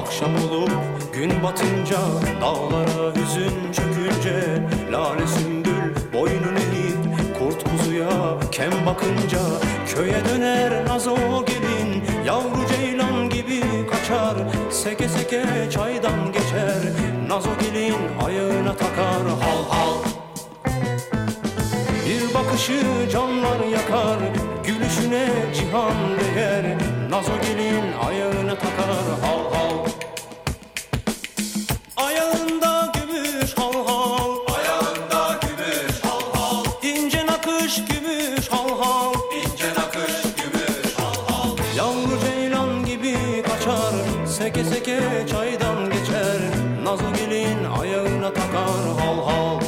Akşam olup gün batınca Dağlara hüzün çökünce Lale sümbül boynunu eğip Kurt kuzuya kem bakınca Köye döner nazo gelin Yavru ceylan gibi kaçar Seke seke çaydan geçer Nazo gelin ayağına takar Hal hal. Bir bakışı canlar yakar Gülüşüne cihan değer Nazo gelin ayağına takar hal hal nakış gümüş hal hal. İnce nakış gümüş hal hal. Yavru ceylan gibi kaçar Seke seke çaydan geçer. Nazo gelin ayağına takar hal hal.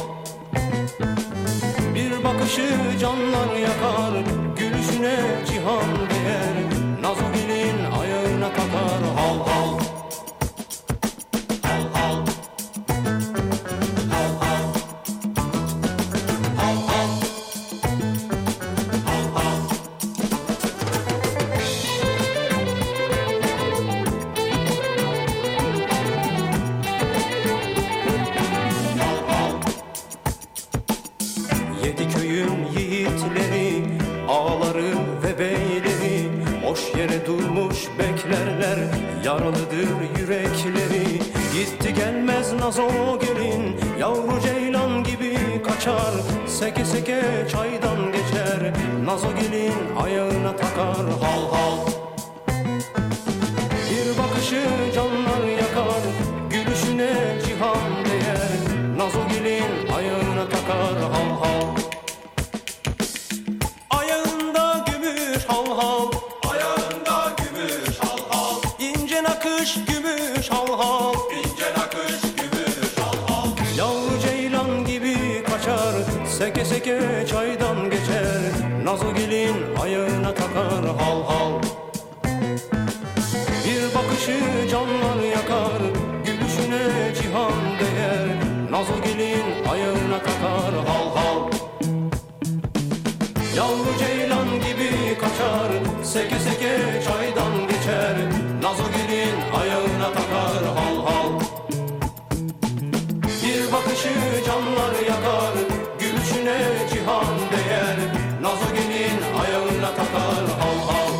Bir bakışı canlar yakar Gülüşüne cihan değer. Nazo gelin yere durmuş beklerler Yaralıdır yürekleri. Gitti gelmez nazo gelin Yavru ceylan gibi kaçar. Seke seke çaydan geçer Nazo gelin ayağına takar. Hal hal. Bir bakışı ince nakış gümüş hal hal ince nakış gümüş hal hal. Yavru ceylan gibi kaçar Seke seke çaydan geçer. Nazo gelin ayağına takar hal hal Bir bakışı canlar yakar Gülüşüne cihan değer. Nazo gelin ayağına takar hal hal Yavru ceylan gibi kaçar Seke seke bakışı canlar yakar Gülüşüne cihan değer. Nazo gelin ayağına takar hal hal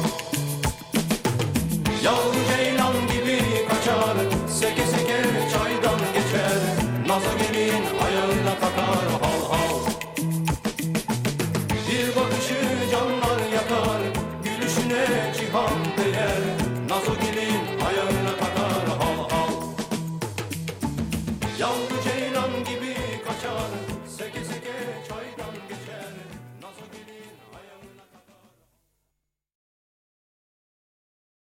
Yavru ceylan gibi kaçar Seke seke çaydan geçer. Nazo gelin ayağına takar hal hal Bir bakışı canlar yakar Gülüşüne cihan değer. Nazo gelin ayağına takar hal hal Yavru ceylan gibi kaçar Seke seke